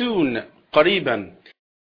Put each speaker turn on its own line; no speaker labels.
سون قريبا.